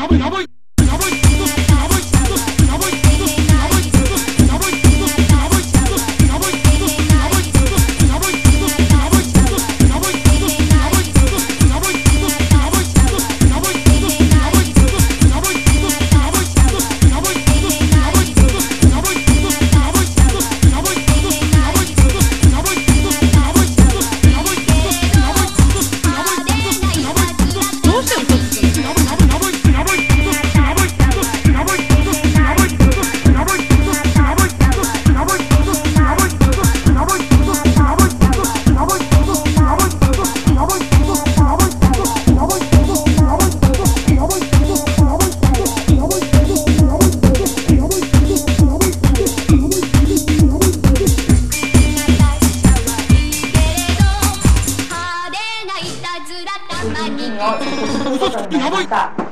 やばいやばいやばい。